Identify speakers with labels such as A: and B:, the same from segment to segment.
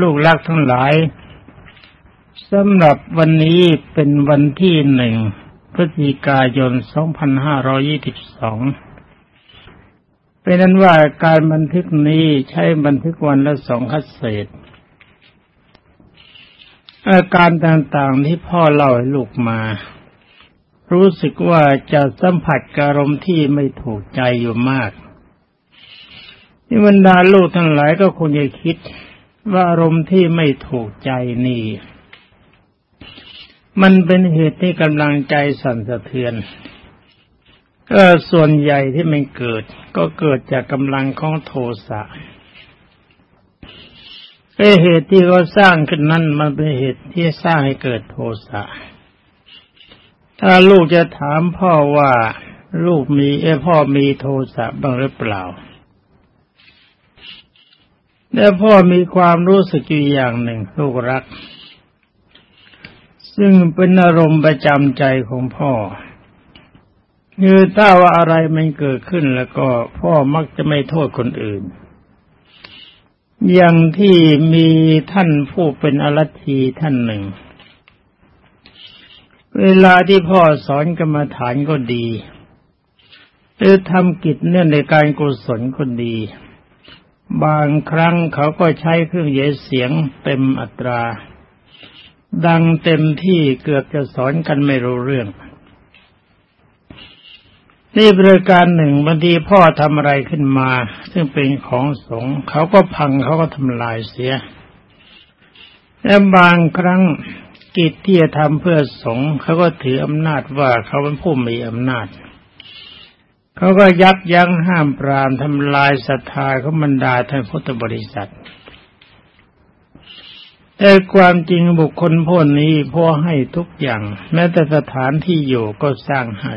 A: ลูกรักทั้งหลายสำหรับวันนี้เป็นวันที่หนึ่งพฤศจิกายน 2522 เป็นนั้นว่าการบันทึกนี้ใช้บันทึกวันละสองคัดเศษ อาการต่างๆที่พ่อเล่าให้ลูกมา รู้สึกว่าจะสัมผัสอารมณ์ที่ไม่ถูกใจอยู่มาก นี่บรรดาลูกทั้งหลายก็คงจะคิด ว่าอารมณ์ที่ไม่ถูกใจนี่ มันเป็นเหตุที่กำลังใจสั่นสะเทือน ก็ส่วนใหญ่ที่มันเกิด ก็เกิดจากกำลังของโทสะไอเหตุที่เขาสร้างขึ้นนั้นมันเป็นเหตุที่สร้างให้เกิดโทสะ ถ้าลูกจะถามพ่อว่าลูกมีเอพ่อมีโทสะบ้างหรือเปล่า แต่พ่อมีความรู้สึกอยู่อย่างหนึ่งลูกรัก ซึ่งเป็นอารมณ์ประจำใจของพ่อคือถ้าว่าอะไรมันเกิดขึ้นแล้วก็พ่อมักจะไม่โทษคนอื่น อย่างที่มีท่านผู้เป็นอรัทีท่านหนึ่ง เวลาที่พ่อสอนกรรมฐานก็ดี หรือทำกิจเนื่องในการกุศลก็ดี บางครั้งเขาก็ใช้เครื่องเยเสียงเต็มอัตรา ดังเต็มที่เกือบจะสอนกันไม่รู้เรื่อง นี่บริการหนึ่งบางทีพ่อทำอะไรขึ้นมา ซึ่งเป็นของสงเขาก็พังเขาก็ทำลายเสีย และบางครั้งกิจที่จะทำเพื่อสงเขาก็ถืออำนาจว่าเขาเป็นผู้มีอำนาจ เขาก็ยับยั้งห้ามปรามทำลายศรัทธาของบรรดาท่านพุทธบริษัท แต่ความจริงบุคคลพวกนี้พ่อให้ทุกอย่าง แม้แต่สถานที่อยู่ก็สร้างให้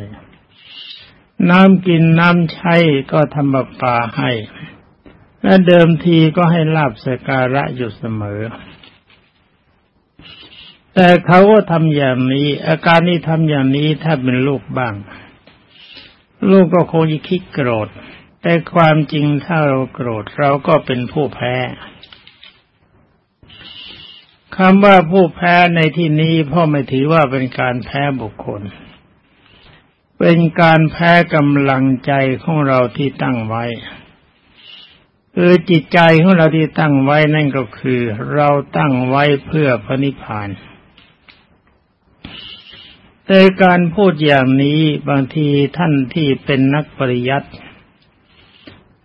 A: น้ำกินน้ำใช้ก็ทำบัปาให้ และเดิมทีก็ให้ลาบสการะอยู่เสมอแต่เขาก็ทำอย่างนี้ อาการนี้ทำอย่างนี้ถ้าเป็นลูกบ้าง ลูกก็คงจะคิดโกรธ แต่ความจริงถ้าเราโกรธเราก็เป็นผู้แพ้คำว่าผู้แพ้ในที่นี้พ่อไม่ถือว่าเป็นการแพ้บุคคล เป็นการแพ้กำลังใจของเราที่ตั้งไว้คือจิตใจของเราที่ตั้งไว้นั่นก็คือ เราตั้งไว้เพื่อพระนิพพาน แต่การพูดอย่างนี้บางทีท่านที่เป็นนักปริยัติ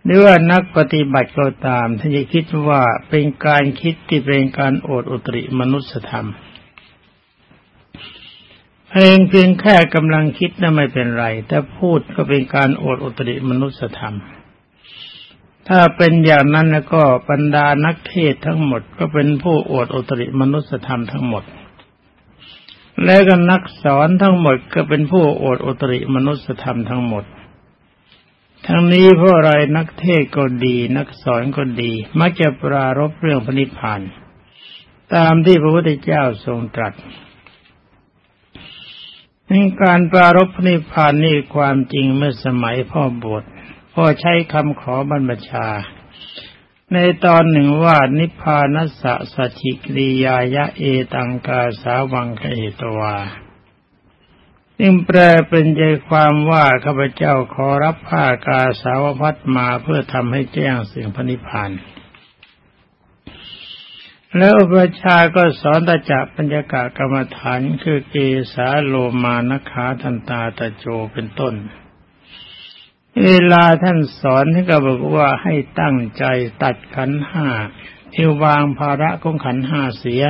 A: หรือว่านักปฏิบัติก็ตามท่านจะคิดว่าเป็นการคิดที่เป็นการโอดอุตริมนุสธรรมเพลงเพียงแค่กำลังคิดนั้นไม่เป็นไร แต่พูดก็เป็นการโอดอุตริมนุสธรรม ถ้าเป็นอย่างนั้นแล้วก็บรรดานักเทศทั้งหมด ก็เป็นผู้โอดอุตริมนุสธรรมทั้งหมด และก็นักสอนทั้งหมดก็เป็นผู้โอดอุตริมนุสธรรมทั้งหมด ทั้งนี้เพราะอะไรนักเทศก็ดี นักสอนก็ดี มักจะปรารบเรื่องพระนิพพาน ตามที่พระพุทธเจ้าทรงตรัสในการปรารบพระนิพพานนี่ความจริงเมื่อสมัยพ่อบวชพ่อใช้คำขอบรรพชา ในตอนหนึ่งว่านิพพานัสสะสัจิกริยายะเอตังกาสาวังคเอตวาจึงแปลเป็นใจความว่าข้าพเจ้าขอรับผ้ากาสาวพัดมาเพื่อทำให้แจ้งสิ่งพระนิพพานแล้วอุปชาก็สอนตจักปัญญากากรรมฐานคือเกสาโลมานขาทันตาตะโจเป็นต้น เวลาท่านสอนท่านก็บอกว่าให้ตั้งใจตัดขันห้าที่วางภาระของขันห้าเสีย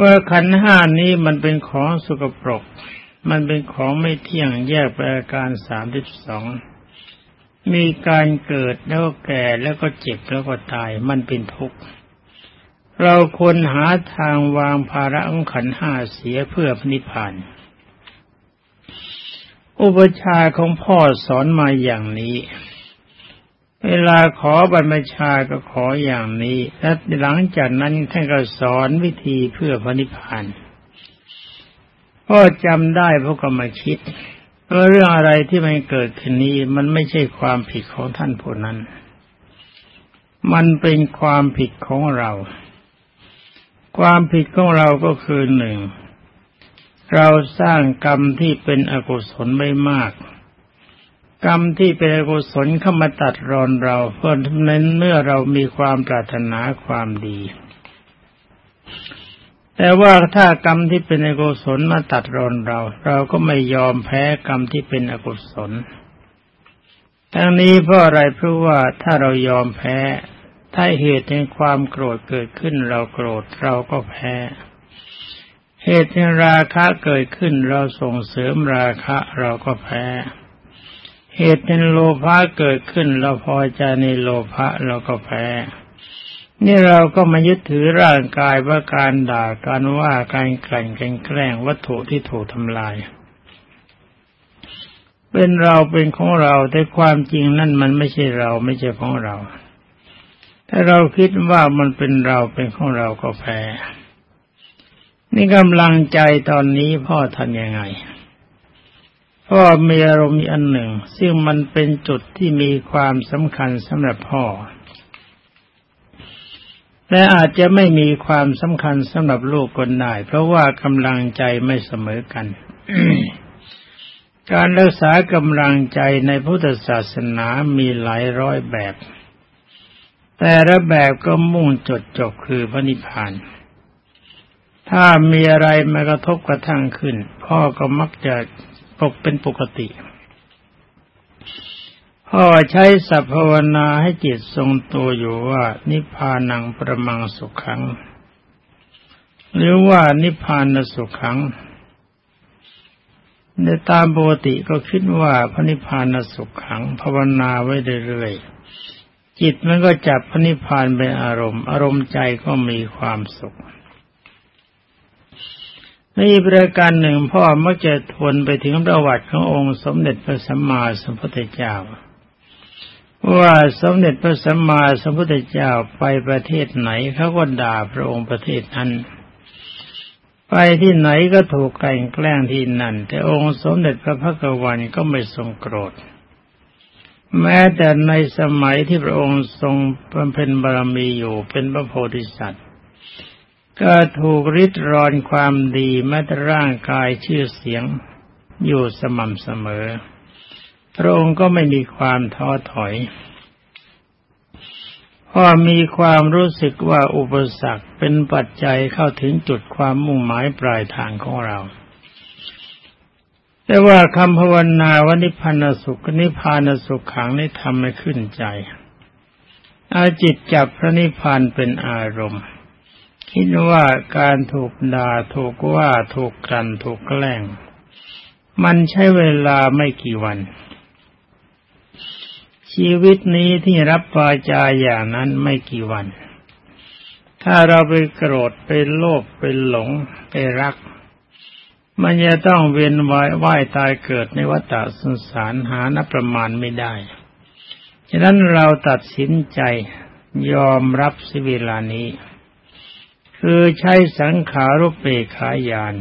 A: ว่าขันห้านี้มันเป็นของสุกปรก มันเป็นของไม่เที่ยงแยกไปอาการสามสิบสองมีการเกิดแล้วก็แก่แล้วก็เจ็บแล้วก็ตายมันเป็นทุกข์เราควรหาทางวางภาระของขันห้าเสียเพื่อพนิพพาน อุปชาของพ่อสอนมาอย่างนี้ เวลาขอบรรพชาก็ขออย่างนี้ และหลังจากนั้นท่านก็สอนวิธีเพื่อพระนิพพานพ่อจำได้พวกก็มาคิดว่าเรื่องอะไรที่มันเกิดขึ้นนี้มันไม่ใช่ความผิดของท่านผู้นั้น มันเป็นความผิดของเรา ความผิดของเราก็คือหนึ่ง เราสร้างกรรมที่เป็นอกุศลไม่มาก กรรมที่เป็นอกุศลเข้ามาตัดรอนเราเพราะนั้นเมื่อเรามีความปรารถนาความดี แต่ว่าถ้ากรรมที่เป็นอกุศลมาตัดรอนเรา เราก็ไม่ยอมแพ้กรรมที่เป็นอกุศล ทั้งนี้เพราะอะไรเพราะว่าถ้าเรายอมแพ้ ถ้าเหตุแห่งความโกรธเกิดขึ้นเราโกรธเราก็แพ้ เหตุแห่ราคะเกิดขึ้นเราส่งเสริมราคะเราก็แพ้ เหตุแห่โลภะเกิดขึ้นเราพอใจในโลภะเราก็แพ้ นี่เราก็มายึดถือร่างกายว่าการด่าการว่าการกลั่นการแกล้งวัตถุที่ถูกทำลาย เป็นเราเป็นของเราแต่ความจริงนั่นมันไม่ใช่เราไม่ใช่ของเรา ถ้าเราคิดว่ามันเป็นเราเป็นของเราก็แพ้ นี่กำลังใจตอนนี้พ่อทำยังไง พ่อมีอารมณ์อันหนึ่ง ซึ่งมันเป็นจุดที่มีความสำคัญสำหรับพ่อ และอาจจะไม่มีความสำคัญสำหรับลูกคนได้เพราะว่ากำลังใจไม่เสมอกันการรักษากำลังใจในพุทธศาสนามีหลายร้อยแบบ แต่ละแบบก็มุ่งจดจบคือพระนิพพาน ถ้ามีอะไรมากระทบกระทั่งขึ้น พ่อก็มักจะปกเป็นปกติ พ่อใช้สัพพวนาให้จิตทรงตัวอยู่ว่า นิพพานังประมังสุขขัง หรือว่านิพพานสุขขังในตามปกติก็คิดว่าพระนิพพานสุขขังภาวนาไว้เรื่อยๆจิตมันก็จับพระนิพพานเป็นอารมณ์ อารมณ์ใจก็มีความสุข นประการหนึ่งพ่อมักจะทวนไปถึงประวัติขององค์สมเด็จพระสัมมาสัมพุทธเจ้า ว่าสมเด็จพระสัมมาสัมพุทธเจ้าไปประเทศไหนเขาก็ด่าพระองค์ประเทศนั้นไปที่ไหนก็ถูกไก่แกล้งที่นั่น แต่องค์สมเด็จพระพักวันก็ไม่ทรงโกรธ แม้แต่ในสมัยที่พระองค์ทรงบำเพ็ญบารมีอยู่เป็นพระโพธิสัตว์ ก็ถูกริดรอนความดีแม้แต่ร่างกายชื่อเสียงอยู่สม่ำเสมอ พระองค์ก็ไม่มีความท้อถอยเพราะมีความรู้สึกว่าอุปสรรคเป็นปัจจัยเข้าถึงจุดความมุ่งหมายปลายทางของเรา แต่ว่าคำภาวนาวันิพพานสุขนิพพานสุขขังนี่ทำให้ขึ้นใจ อาจิตจับพระนิพพานเป็นอารมณ์ คิดว่าการถูกด่าถูกว่าถูกกันถูกแกล้ง มันใช้เวลาไม่กี่วัน ชีวิตนี้ที่รับวาจาอย่างนั้นไม่กี่วัน ถ้าเราไปโกรธไปโลภไปหลงไปรัก มันจะต้องเวียนว่ายว่ายตายเกิดในวัฏสงสารหานับประมาณไม่ได้ฉะนั้นเราตัดสินใจยอมรับสิเวลานี้ คือใช้สังขารุปเปขายาน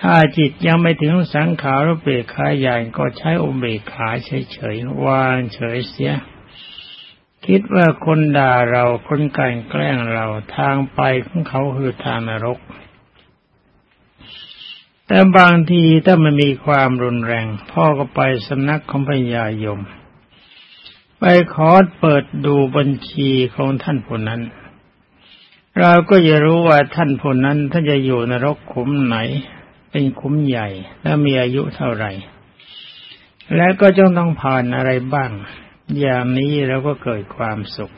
A: ถ้าจิตยังไม่ถึงสังขารเปรขาใหญ่ก็ใช้อุเบกขาเฉยๆวางเฉยเสีย คิดว่าคนด่าเราคนกันแกล้งเราทางไปของเขาคือทางนรก แต่บางทีถ้ามันมีความรุนแรง พ่อก็ไปสำนักของพญายม ไปขอเปิดดูบัญชีของท่านผู้นั้น เราก็จะรู้ว่าท่านผู้นั้นท่านจะอยู่นรกขุมไหน เป็นคุ้มใหญ่ และมีอายุเท่าไหร่ และก็จงต้องผ่านอะไรบ้าง อย่างนี้เราก็เกิดความสุข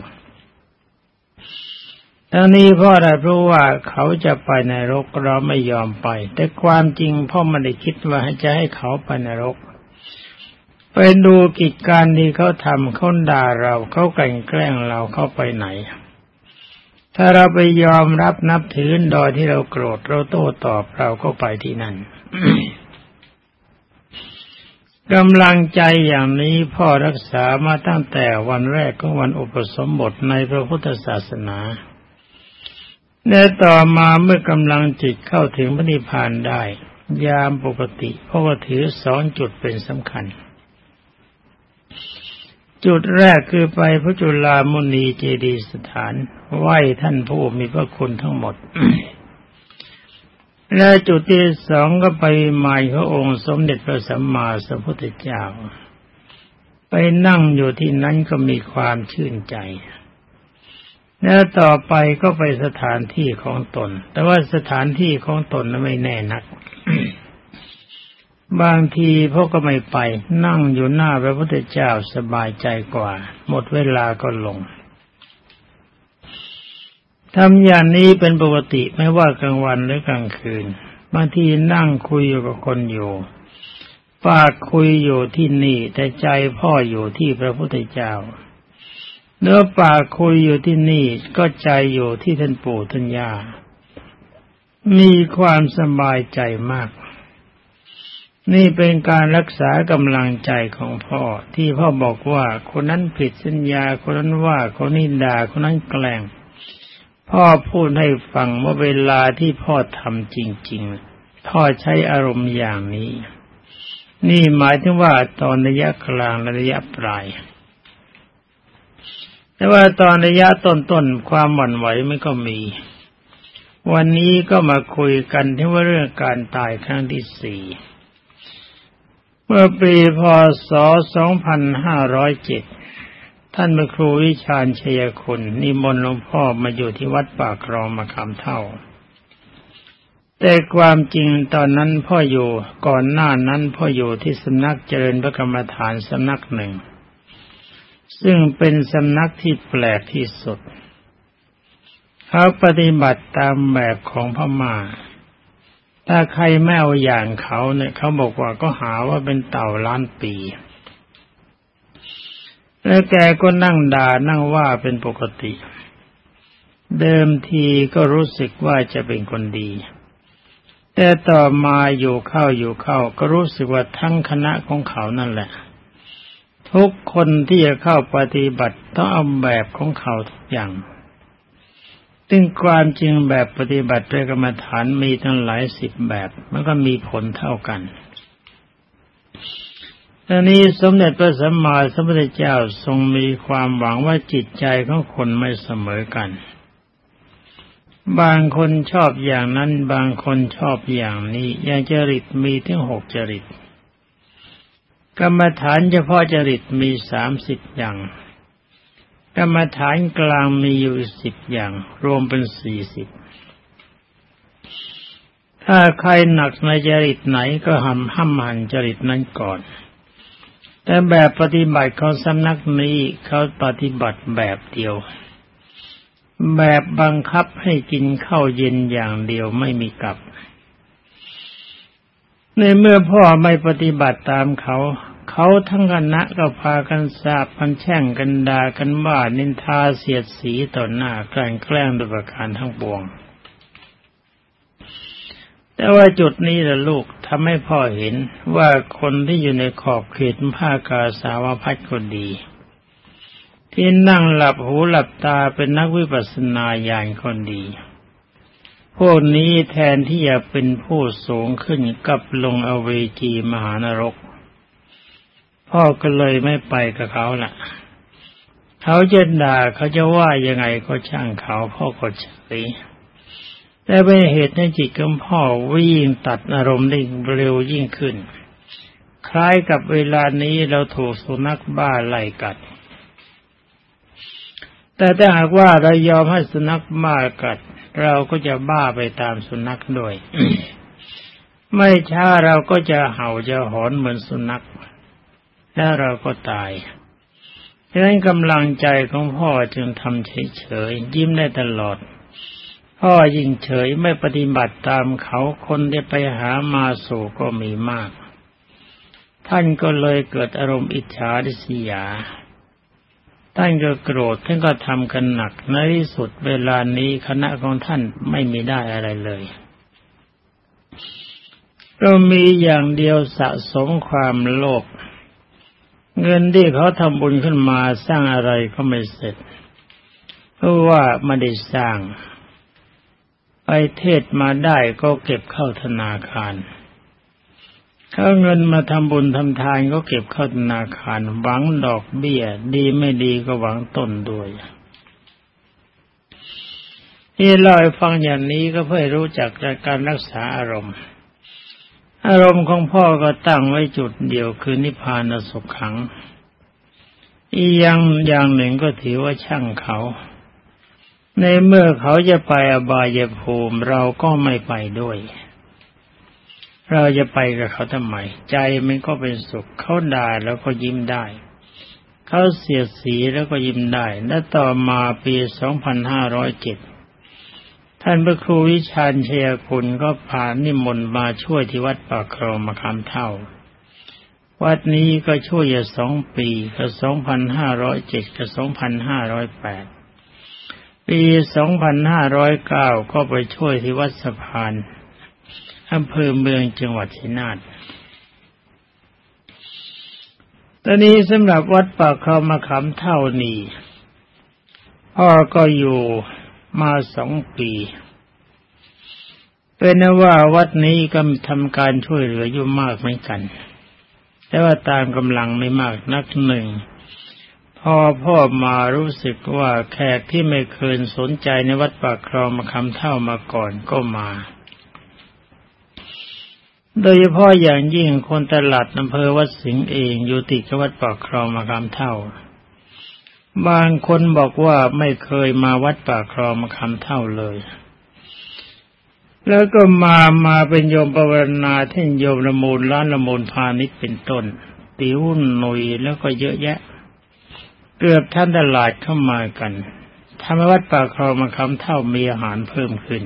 A: ทั้งนี้เพราะอไรเพราะว่าเขาจะไปในรกเราไม่ยอมไป แต่ความจริงพ่อไม่ได้คิดว่าจะให้เขาไปในรกไปดูกิจการที่เขาทำเขาด่าเราเขาแกล้งแกล้งเราเขาไปไหน ถ้าเราไปยอมรับนับถือโดยที่เราโกรธเราโต้ตอบเราก็ไปที่นั่นกำลังใจอย่างนี้พ่อรักษามาตั้งแต่วันแรกของวันอุปสมบทในพระพุทธศาสนาในต่อมาเมื่อกำลังจิตเข้าถึงพระนิพพานได้ ยามปกติเพราะว่าถือสองจุดเป็นสำคัญ จุดแรกคือไปพระจุลามุนีเจดีสถาน ไหว้ท่านผู้มีพระคุณทั้งหมด และจุดที่สองก็ไปหมายพระองค์สมเด็จพระสัมมาสัมพุทธเจ้า ไปนั่งอยู่ที่นั้นก็มีความชื่นใจ แล้วต่อไปก็ไปสถานที่ของตน แต่ว่าสถานที่ของตนนั้นไม่แน่นัก บางทีพวกก็ไม่ไป นั่งอยู่หน้าพระพุทธเจ้าสบายใจกว่า หมดเวลาก็ลงทำอย่างนี้เป็นปกติไม่ว่ากลางวันหรือกลางคืนบางทีนั่งคุยอยู่กับคนอยู่ปากคุยอยู่ที่นี่ แต่ใจพ่ออยู่ที่พระพุทธเจ้าเนื้อปากคุยอยู่ที่นี่ก็ใจอยู่ที่ท่านปู่ท่านย่ามีความสบายใจมาก นี่เป็นการรักษากำลังใจของพ่อที่พ่อบอกว่าคนนั้นผิดสัญญาคนนั้นว่าคนนี้ด่าคนนั้นแกล้งพ่อพูดให้ฟังว่าเวลาที่พ่อทำจริง ๆ พ่อใช้อารมณ์อย่างนี้ นี่หมายถึงว่าตอนระยะกลางระยะปลาย แต่ว่าตอนระยะต้นๆความหวั่นไหวไมันก็มี วันนี้ก็มาคุยกันที่ว่าเรื่องการตายครั้งที่สี่ เมื่อปีพศ 2507 ท่านพระครูวิชาญชัยคุณ นิมนต์หลวงพ่อมาอยู่ที่วัดปากครองมาคำเท่า แต่ความจริงตอนนั้นพ่ออยู่ก่อนหน้านั้นพ่ออยู่ที่สำนักเจริญพระกรรมฐานสำนักหนึ่ง ซึ่งเป็นสำนักที่แปลกที่สุด เขาปฏิบัติตามแบบของพมา่า ถ้าใครไม่เอาอย่างเขาเนี่ยเขาบอกว่าก็หาว่าเป็นเต่าล้านปี แล้วแกก็นั่งด่านั่งว่าเป็นปกติ เดิมทีก็รู้สึกว่าจะเป็นคนดี แต่ต่อมาอยู่เข้าอยู่เข้า ก็รู้สึกว่าทั้งคณะของเขานั่นแหละ ทุกคนที่จะเข้าปฏิบัติต้องเอาแบบของเขาทุกอย่าง ซึ่งความจริงแบบปฏิบัติด้วยกรรมฐานมีทั้งหลายสิบแบบ มันก็มีผลเท่ากันตอนนี้สมเด็จพระสัมมาสัมพุทธเจ้าทรงมีความหวังว่าจิตใจของคนไม่เสมอกัน บางคนชอบอย่างนั้น บางคนชอบอย่างนี้ อย่างจริตมีถึงหกจริต กรรมฐานเฉพาะจริตมีสามสิบอย่าง กรรมฐานกลางมีอยู่สิบอย่าง รวมเป็นสี่สิบถ้าใครหนักในจริตไหนก็ห้ามห้ามหันจริตนั้นก่อน แต่แบบปฏิบัติของสำนักนี้เขาปฏิบัติแบบเดียว แบบบังคับให้กินข้าวเย็นอย่างเดียวไม่มีกลับ ในเมื่อพ่อไม่ปฏิบัติตามเขา เขาทั้งคณะก็พากันสาบพันแช่งกันด่ากันว่านินทาเสียดสีต่อหน้าแกล้งแกล้งโดยประการทั้งปวง แต่ว่าจุดนี้ละลูกทำให้พ่อเห็นว่าคนที่อยู่ในขอบเขตภาคกาสาวพัดก็ดี ที่นั่งหลับหูหลับตาเป็นนักวิปัสสนาญาณคนดี พวกนี้แทนที่จะเป็นผู้สูงขึ้นกับลงอเวจีมหานรก พ่อก็เลยไม่ไปกับเขาล่ะ เขาจะด่าเขาจะว่ายังไงก็ช่างเขาพ่อก็เฉยแต่เป็นเหตุให้จิตของพ่อวิ่งตัดอารมณ์ได้เร็วยิ่งขึ้น คล้ายกับเวลานี้เราถูกสุนัขบ้าไล่กัด แต่ถ้าหากว่าเรายอมให้สุนัขบ้ากัด เราก็จะบ้าไปตามสุนัขด้วย ไม่ช้าเราก็จะเห่าจะหอนเหมือนสุนัข แล้วเราก็ตายดังนั้นกำลังใจของพ่อจึงทำเฉยๆยิ้มได้ตลอด พ่อยิ่งเฉยไม่ปฏิบัติตามเขาคนได้ไปหามาสู่ก็มีมาก ท่านก็เลยเกิดอารมณ์อิจฉาดิสยา ท่านก็โกรธท่านก็ทำกันหนักในที่สุดเวลานี้คณะของท่านไม่มีได้อะไรเลยก็มีอย่างเดียวสะสมความโลภ เงินที่เขาทำบุญขึ้นมาสร้างอะไรก็ไม่เสร็จ เพราะว่าไม่ได้สร้าง ไปเทศมาได้ก็เก็บเข้าธนาคารเขาเงินมาทำบุญทำทานก็เก็บเข้าธนาคารหวังดอกเบี้ย ดีไม่ดีก็หวังต้นด้วยที่เล่าให้ฟังอย่างนี้ก็เพื่อรู้จักการรักษาอารมณ์ อารมณ์ของพ่อก็ตั้งไว้จุดเดียวคือนิพพานสุขขัง อีกอย่างอย่างหนึ่งก็ถือว่าช่างเขา ในเมื่อเขาจะไปอบายภูมิเราก็ไม่ไปด้วย เราจะไปกับเขาทำไม ใจมันก็เป็นสุขเขาด่าแล้วก็ยิ้มได้เขาเสียสีแล้วก็ยิ้มได้ และต่อมาปี 2507 ท่านพระครูวิชาญเชียคุณก็ผ่านนิมนต์มาช่วยที่วัดป่าครองมาคำเท่า วัดนี้ก็ช่วยอยู่สองปีก็สองพันห้าร้อยเจ็ดกับสองพันห้าร้อยแปดปีสองพันห้าร้อยเก้าก็ไปช่วยที่วัดสะพานอำเภอเมืองจังหวัดชัยนาทตอนนี้สำหรับวัดป่าคลองมาขามเท่านี้พ่อก็อยู่ มาสองปี เป็นว่าวัดนี้ก็ทำการช่วยเหลืออยู่มากเหมือนกัน แต่ว่าตามกำลังไม่มากนักหนึ่งพอพ่อมารู้สึกว่าแขกที่ไม่เคยสนใจในวัดปากคลองมาคำเท่ามาก่อนก็มา โดยเฉพาะอย่างยิ่งคนตลาดอำเภอวัดสิงห์เองอยู่ติดกับวัดปากคลองมาคำเท่า บางคนบอกว่าไม่เคยมาวัดป่าคลองมาคำเท่าเลย แล้วก็มามาเป็นโยมปวารณาท่านโยมละมูลล้านละมูลพาณิชย์เป็นต้น ติวหนุยแล้วก็เยอะแยะ เกือบท่านตลาดเข้ามากันทำให้วัดป่าคลองมาคำเท่ามีอาหารเพิ่มขึ้น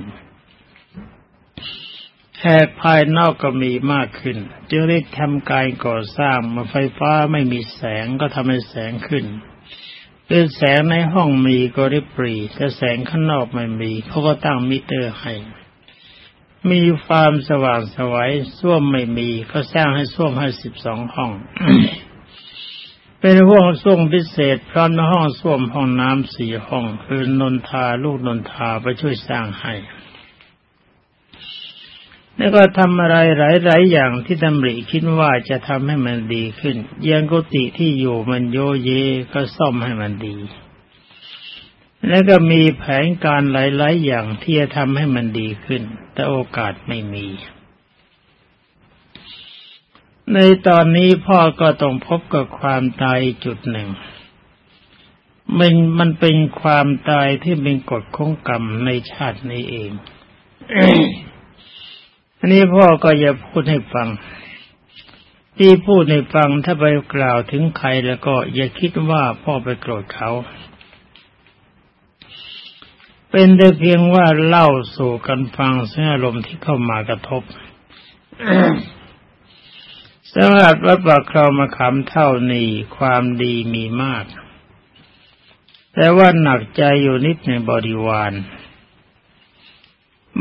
A: แขกภายนอกก็มีมากขึ้นจึงได้ทำการก่อสร้างมาไฟฟ้าไม่มีแสงก็ทำให้แสงขึ้น คือแสงในห้องมีก็ริบปรีแต่แสงข้างนอกไม่มีเขาก็ตั้งมิเตอร์ให้ มีความสว่างสวัยส้วมไม่มีก็สร้างให้ส้วมให้สิบสองห้อง เป็นห้องส้วมพิเศษพร้อมในห้องส้วมห้องน้ำสี่ห้อง คือนนทาลูกนนทาไปช่วยสร้างให้ แล้วก็ทำอะไรหลายๆอย่างที่ดำริคิดว่าจะทำให้มันดีขึ้นยังกุฏิที่อยู่มันโยเยก็ซ่อมให้มันดี แล้วก็มีแผนการหลาย ๆ อย่างที่จะทำให้มันดีขึ้น แต่โอกาสไม่มี ในตอนนี้พ่อก็ต้องพบกับความตายจุดหนึ่งมันมันเป็นความตายที่เป็นกฎของกรรมในชาตินี้เอง อันนี้พ่อก็อย่าพูดให้ฟัง ที่พูดให้ฟังถ้าไปกล่าวถึงใครแล้วก็อย่าคิดว่าพ่อไปโกรธเขา เป็นแต่เพียงว่าเล่าสู่กันฟังซึ่งอารมณ์ที่เข้ามากระทบสำหรับวัดปากคลองมาขำเท่านี้ความดีมีมาก แต่ว่าหนักใจอยู่นิดในบริวาร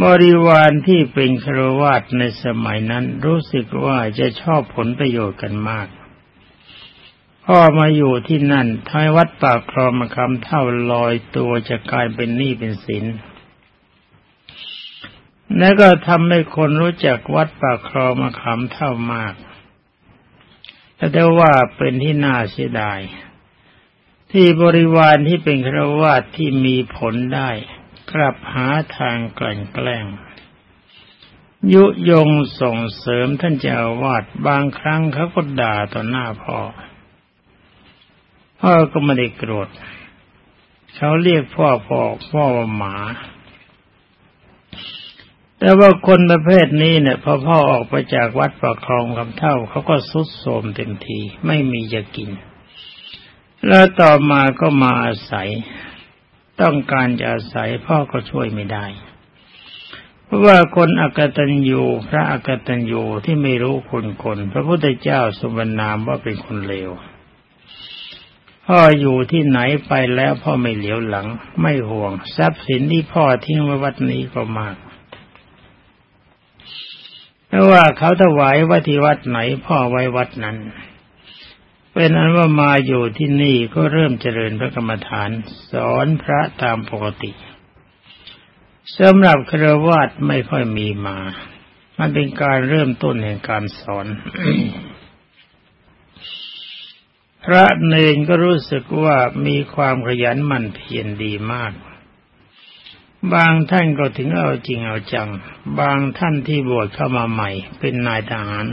A: บริวารที่เป็นครวาตในสมัยนั้นรู้สึกว่าจะชอบผลประโยชน์กันมาก พ่อมาอยู่ที่นั่นท้ายวัดปากคลองมาคำเท่าลอยตัวจะกลายเป็นหนี้เป็นสินและก็ทำให้คนรู้จักวัดปากคลองมาคำเท่ามากแต่ได้ว่าเป็นที่น่าเสียดาย ที่บริวารที่เป็นครวาตที่มีผลได้ กลับหาทางกลั่นแกล้ง ยุยงส่งเสริมท่านเจ้าวาดบางครั้งเขาก็ด่าต่อหน้าพ่อ พ่อก็ไม่ได้โกรธเขาเรียกพ่อพ่อพ่อว่าหมา แต่ว่าคนประเภทนี้เนี่ยพอพ่อออกไปจากวัดประคองคำเท่าเขาก็สุดโทมเต็มที ไม่มีจะกิน แล้วต่อมาก็มาอาศัย ต้องการจะอาศัยพ่อก็ช่วยไม่ได้ เพราะว่าคนอกตัญญูพระอกตัญญูที่ไม่รู้คนคนพระพุทธเจ้าสมนามว่าเป็นคนเลวพ่ออยู่ที่ไหนไปแล้วพ่อไม่เหลียวหลัง ไม่ห่วง ทรัพย์สินที่พ่อทิ้งไว้วัดนี้ก็มากเพราะว่าเขาถวายวัดที่วัดไหนพ่อไว้วัดนั้น เป็นอันว่ามาอยู่ที่นี่ก็เริ่มเจริญพระกรรมฐาน สอนพระตามปกติสำหรับครวาตไม่ค่อยมีมา มันเป็นการเริ่มต้นแห่งการสอน พระเนนก็รู้สึกว่ามีความขยันหมั่นเพียรดีมาก บางท่านก็ถึงเอาจริงเอาจัง บางท่านที่บวชเข้ามาใหม่ เป็นนายทหาร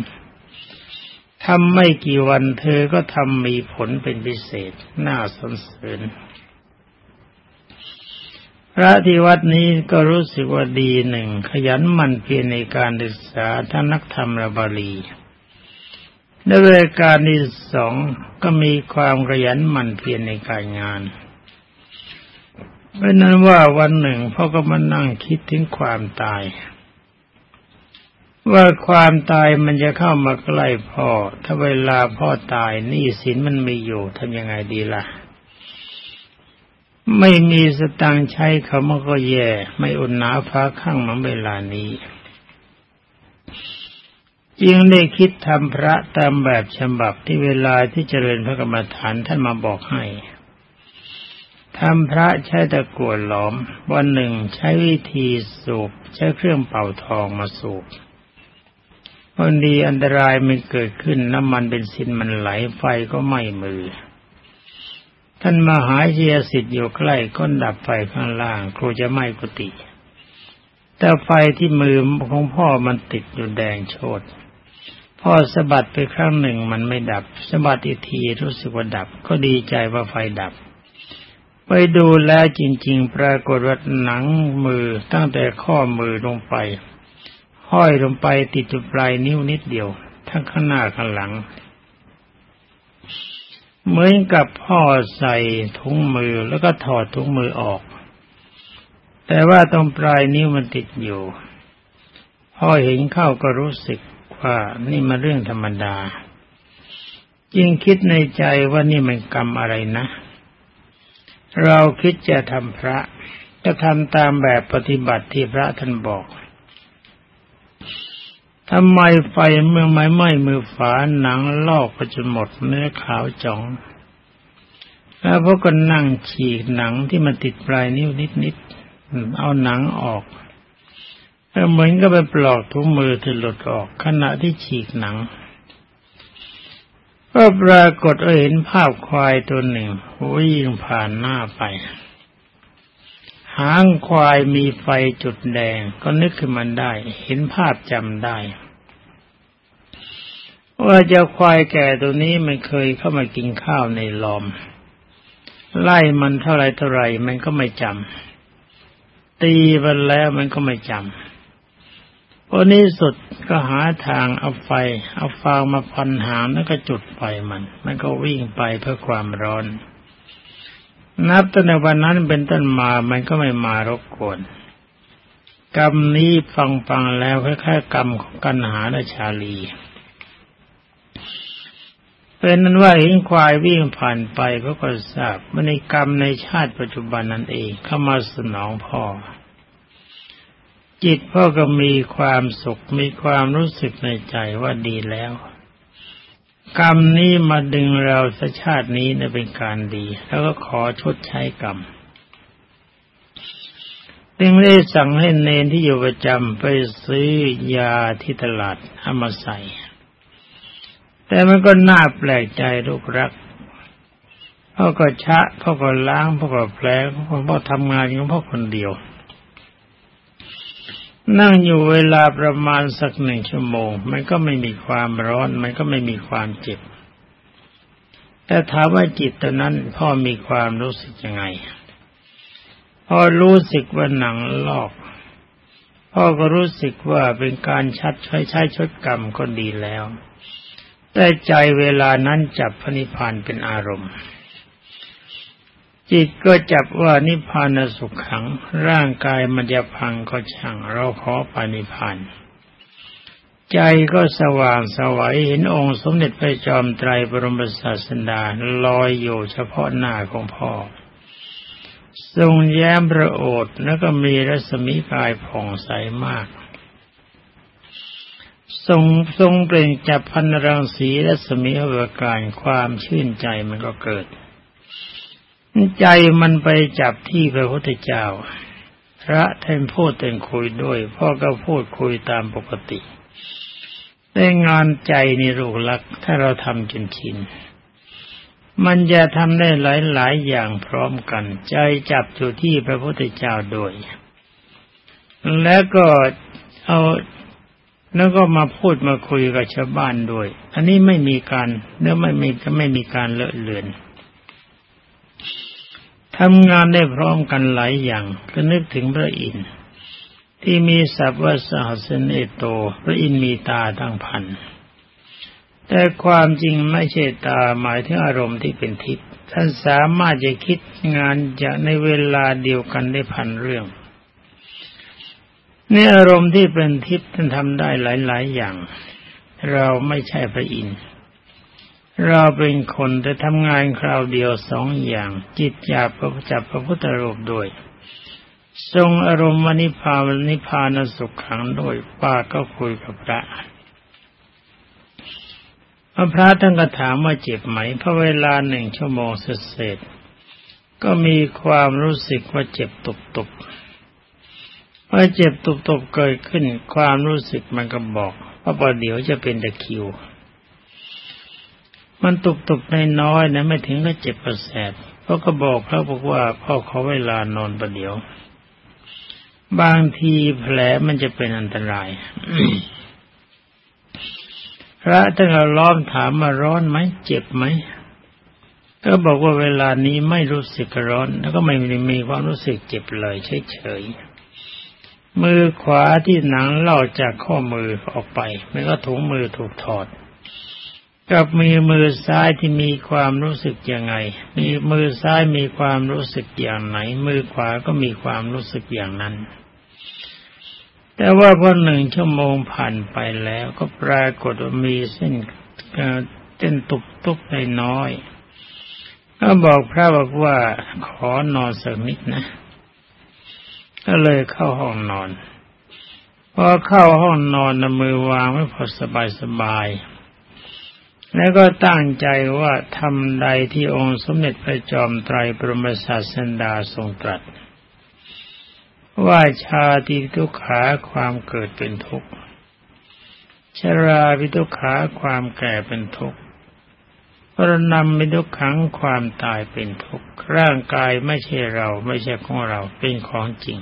A: ทำไม่กี่วันเธอก็ทำมีผลเป็นพิเศษ น่าสนเสริญพระที่วัดนี้ก็รู้สึกว่าดีหนึ่ง ขยันหมั่นเพียรในการศึกษาท่านนักธรรมระบาลีในเวลาการที่สองก็มีความขยันหมั่นเพียรในการงานเพราะนั้นว่าวันหนึ่งพ่อก็มานั่งคิดถึงความตาย ว่าความตายมันจะเข้ามาใกล้พ่อ ถ้าเวลาพ่อตายนี่สินมันไม่อยู่ทำยังไงดีละ่ะ ไม่มีสตังใช้เขามันก็แย่ ไม่อุ่นหนาฟ้าข้างมันเวลานี้จึงได้คิดทำพระตามแบบฉบับที่เวลาที่เจริญพระกรรมฐานท่านมาบอกให้ทำพระใช้ตะกรวดหลอม วันหนึ่งใช้วิธีสูบ ใช้เครื่องเป่าทองมาสูบ วันดีอันตรายมันเกิดขึ้นน้ำมันเป็นสินมันไหลไฟก็ไหม้มือ ท่านมหาเยสิทธิ์อยู่ใกล้ก้นดับไฟข้างล่าง ครูจะไหม้กุฏิแต่ไฟที่มือของพ่อมันติดอยู่แดงโชดพ่อสะบัดไปครั้งหนึ่งมันไม่ดับสะบัดอีกทีรู้สึกว่าดับ ก็ดีใจว่าไฟดับ ไปดูแล้วจริง ๆ ปรากฏว่าหนังมือตั้งแต่ข้อมือลงไป ห้อยลงไปติดจุดปลายนิ้วนิดเดียว ทั้งข้างหน้าข้างหลัง เหมือนกับพ่อใส่ถุงมือแล้วก็ถอดถุงมือออก แต่ว่าตรงปลายนิ้วมันติดอยู่ พ่อเห็นเข้าก็รู้สึกว่านี่มาเรื่องธรรมดายิ่งคิดในใจว่านี่มันกรรมอะไรนะ เราคิดจะทำพระจะทำตามแบบปฏิบัติที่พระท่านบอก ทำไมไฟเมื่อไม้ไหม้มือฝาหนังลอกก็จะหมดเนื้อขาวจ่อง แล้วพวกก็นั่งฉีกหนังที่มันติดปลายนิ้วนิดๆเอาหนังออกแล้วเหมือนก็ไปปลอกทุกมือที่หลุดออกขณะที่ฉีกหนัง ก็ปรากฏเห็นภาพควายตัวหนึ่งวิ่งผ่านหน้าไป หางควายมีไฟจุดแดง ก็นึกขึ้นมันได้ เห็นภาพจำได้ ว่าเจ้าควายแก่ตัวนี้มันเคยเข้ามากินข้าวในลอม ไล่มันเท่าไรเท่าไรมันก็ไม่จำตีมันแล้วมันก็ไม่จำวันนี้สุดก็หาทางเอาไฟ เอาฟางมาพันหางแล้วก็จุดไฟมัน มันก็วิ่งไปเพื่อความร้อน นับตั้งแต่วันนั้นเป็นต้นมามันก็ไม่มารบกวนกรรมนี้ฟังฟังแล้วคล้ายๆกรรมของกันหาและชาลี เป็นนั้นว่าเห็นควายวิ่งผ่านไปก็ก็ทราบว่าในกรรมในชาติปัจจุบันนั่นเองเข้ามาสนองพ่อ จิตพ่อก็มีความสุขมีความรู้สึกในใจว่าดีแล้ว กรรมนี้มาดึงเราสชาตินี้เนี่ยเป็นการดี แล้วก็ขอชดใช้กรรมจึงได้สั่งให้เนนที่อยู่ประจำไปซื้อยาที่ตลาดเอามาใส่ แต่มันก็น่าแปลกใจลูกรักพ่อก็ชะพ่อก็ล้างพ่อก็แผลพ่อทำงานของพ่อคนเดียว นั่งอยู่เวลาประมาณสักหนึ่งชั่วโมง มันก็ไม่มีความร้อน มันก็ไม่มีความเจ็บ แต่ถามว่าจิตตอนนั้นพ่อมีความรู้สึกยังไงพ่อรู้สึกว่าหนังลอก พ่อก็รู้สึกว่าเป็นการชัดใช้ใช้ชดกรรมก็ดีแล้ว แต่ใจเวลานั้นจับพระนิพพานเป็นอารมณ์ จิตก็จับว่านิพพานสุขขัง ร่างกายมันจะพังก็ช่าง เราขอปานิพพานใจก็สว่างสวัยเห็นองค์สมเด็จพระจอมไตรบรมศาสดาลอยอยู่เฉพาะหน้าของพ่อ ทรงแย้มพระโอษฐ์แล้วก็มีรัศมีกายผ่องใสมาก ทรงทรงเปล่งจับพันรังสีรัศมีอวกาศความชื่นใจมันก็เกิด ใจมันไปจับที่พระพุทธเจ้า พระท่านพูดเต็นคุยด้วย พ่อก็พูดคุยตามปกติได้งานใจในรูกลัก ถ้าเราทำจนชินมันจะทำได้หลายๆอย่างพร้อมกัน ใจจับอยู่ที่พระพุทธเจ้าโดยแล้วก็เอาแล้วก็มาพูดมาคุยกับชาวบ้านด้วย อันนี้ไม่มีการเนื้อไม่มีก็ไม่มีการเลอะเลือน ทำงานได้พร้อมกันหลายอย่างก็นึกถึงพระอินทร์ที่มีสัพท์ว่าสหัสเนโต พระอินทร์มีตาทั้งพัน แต่ความจริงไม่ใช่ตาหมายถึงอารมณ์ที่เป็นทิพย์ท่านสามารถจะคิดงานจะในเวลาเดียวกันได้พันเรื่องนี่อารมณ์ที่เป็นทิพย์ท่านทำได้หลาย ๆ อย่าง เราไม่ใช่พระอินทร์ เราเป็นคนแต่ทำงานคราวเดียวสองอย่าง จิตอยากประจับพระพุทธรูปด้วย ทรงอารมณ์วนิพานนิพานสุขขังด้วยป้าก็คุยกับพระพระท่านก็ถามว่าเจ็บไหมพระเวลาหนึ่งชั่วโมงเสร็จก็มีความรู้สึกว่าเจ็บตุบตุบพอเจ็บตุบตุบเกิดขึ้น ความรู้สึกมันก็บอกว่าประเดี๋ยวจะเป็นตะคิว มันตุบตุบในน้อยนะไม่ถึงก็เจ็บประแสบเพราะก็บอกเขาบอกว่าพ่อขาเวลานอนประเดี๋ยว บางทีแผลมันจะเป็นอันตรายพระท่านล้อมถามมาร้อนไหมเจ็บไหมก็บอกว่าเวลานี้ไม่รู้สึกร้อน แล้วก็ไม่มีความรู้สึกเจ็บเลยเฉยๆมือขวาที่หนังเล่าจากข้อมือออกไปมันก็ถุงมือถูกถอด กับมีมือซ้ายที่มีความรู้สึกยังไง มีมือซ้ายมีความรู้สึกอย่างไหน มือขวาก็มีความรู้สึกอย่างนั้น แต่ว่าพอหนึ่งชั่วโมงผ่านไปแล้วก็ปรากฏว่ามีเส้นเส้นตุบตุบน้อย ก็บอกพระบอกว่าขอนอนสักนิดนะ ก็เลยเข้าห้องนอน พอเข้าห้องนอนนมือวางไว้พอสบายสบาย แล้วก็ตั้งใจว่าทำใดที่องค์สมเด็จพระจอมไตรปรมศาสดาทรงตรัส ว่าชาติทุกขาความเกิดเป็นทุกข์ชราพิทุกขาความแก่เป็นทุกข์ปรนำมิทุกขังความตายเป็นทุกข์ร่างกายไม่ใช่เราไม่ใช่ของเราเป็นของจริง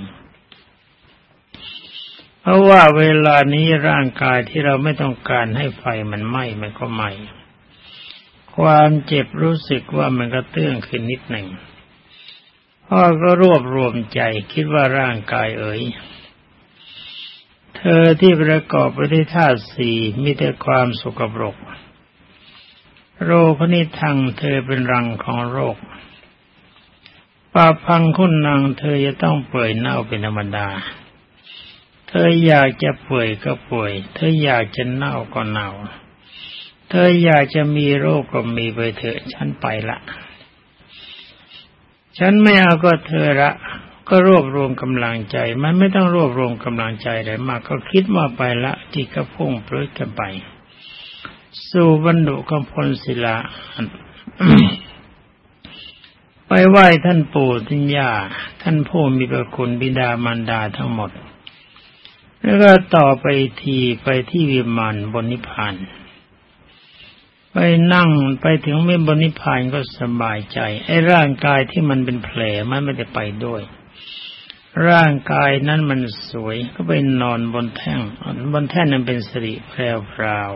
A: เพราะว่าเวลานี้ร่างกายที่เราไม่ต้องการให้ไฟมันไหม้มันก็ไหม้ ความเจ็บรู้สึกว่ามันก็เตื้องขึ้นนิดหนึ่งพ่อก็รวบรวมใจคิดว่าร่างกายเอ๋ยเธอที่ประกอบไปด้วยธาตุสี่มีแต่ความสุกปรก โรคนิทังเธอเป็นรังของโรคปาพังคุณนางเธอจะต้องเปื่อยเน่าเป็นธรรมดา เธออยากจะป่วยก็ป่วยเธออยากจะเน่าก็เน่า ธออยากจะมีโรคก็มีไปเถอะ ฉันไปละ ฉันไม่เอาก็เธอละ ก็รวบรวมกำลังใจ มันไม่ต้องรวบรวมกำลังใจอะไรมาก ก็คิดว่าไปละที่กระพุ่งปลื้กันไป สู่บรรดุกำพลศิลา ไปไหว้ท่านปู่ท่านย่า ท่านผู้มีพระคุณบิดามารดาทั้งหมด แล้วก็ต่อไปทีไปที่วิมานบนนิพพาน ไปนั่งไปถึงไม่บนิพานก็สบายใจ ไอ้ร่างกายที่มันเป็นแผลมันไม่ได้ไปด้วย ร่างกายนั้นมันสวยก็ไปนอนบนแท่งบนแท่นนั้นเป็นสิริแพรวพราว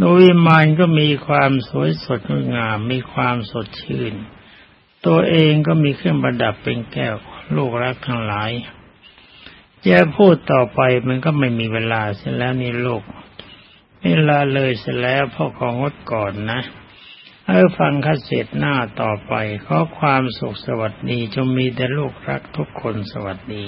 A: โดยมานก็มีความสวยสดงาม มีความสดชื่น ตัวเองก็มีเครื่องประดับเป็นแก้วลูกรักทั้งหลายจะพูดต่อไปมันก็ไม่มีเวลาเสียแล้วนี่โลก เวลาเลยเสร็จแล้วพ่อของงดก่อนนะเออฟังคาเสตหน้าต่อไป ขอความสุขสวัสดีจงมีแต่ลูกรักทุกคนสวัสดี